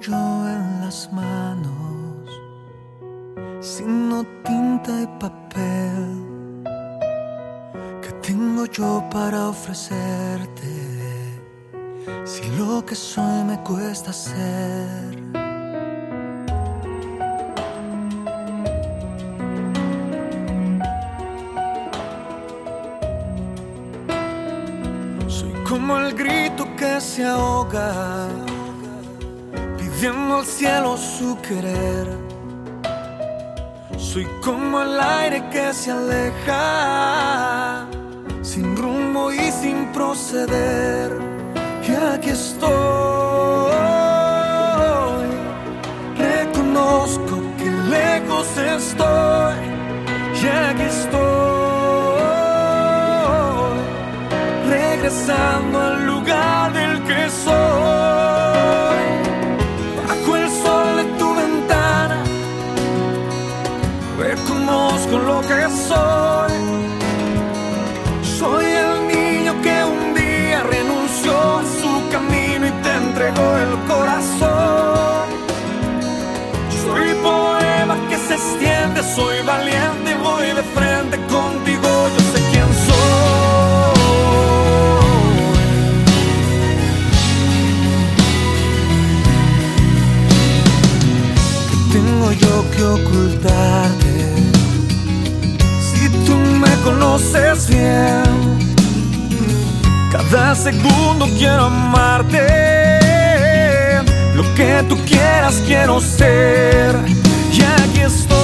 yo en las manos, sino tinta y papel? ¿Qué tengo yo para ofrecerte? Si lo que soy me cuesta ser. Soy como el grito que se ahoga, pidiendo al cielo su querer. Soy como el aire que se aleja, sin rumbo y sin proceder. Soy. Soy el niño que un día renunció a su camino y te entregó el corazón. Soy poema que se extiende, soy valiente, voy de frente contigo, yo sé quién soy. ¿Qué tengo yo que ocultarte? Cada segundo quiero amarte. Lo que tú quieras quiero ser. Y aquí estoy.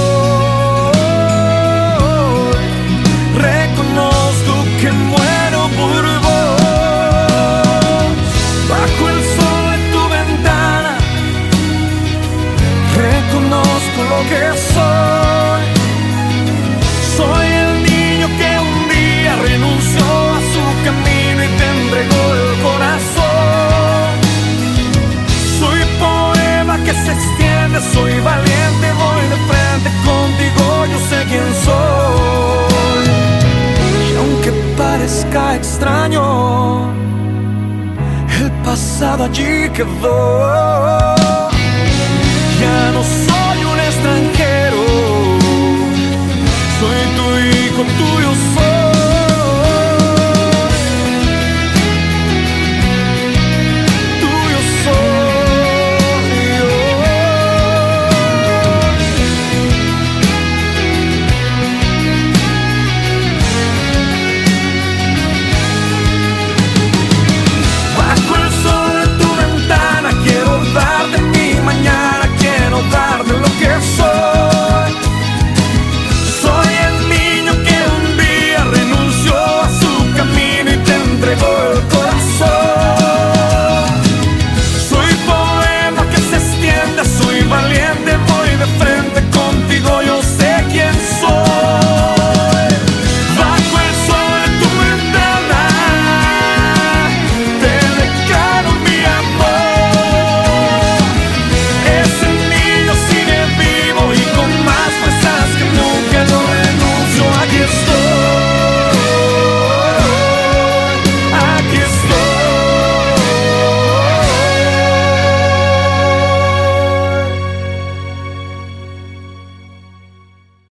Pasado allí quedó. Ya no soy un extranjero, soy tu hijo, tuyo